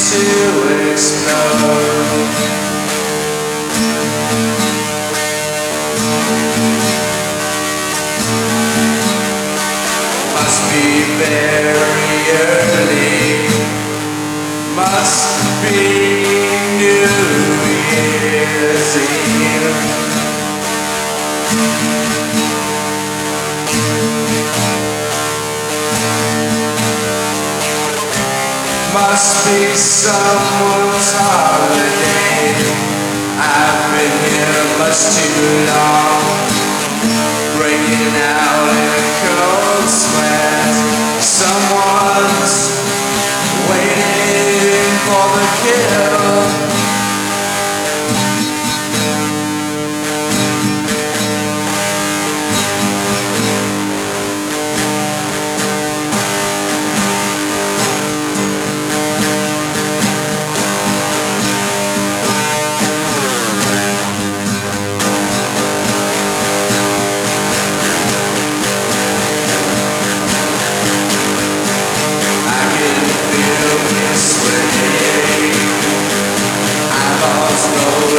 to explode. Must be very early. Must be. must be someone's holiday. I've been here much too long.